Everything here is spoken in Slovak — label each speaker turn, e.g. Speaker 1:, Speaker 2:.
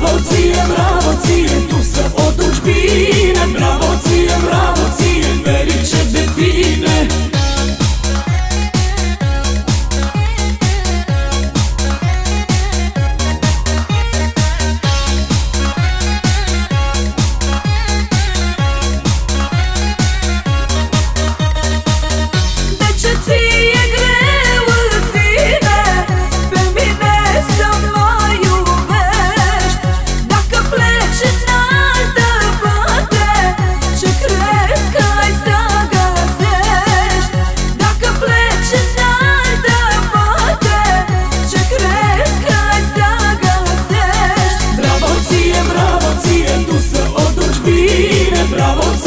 Speaker 1: Bravo cije, bravo cije, tu se otuđbine Bravo bravo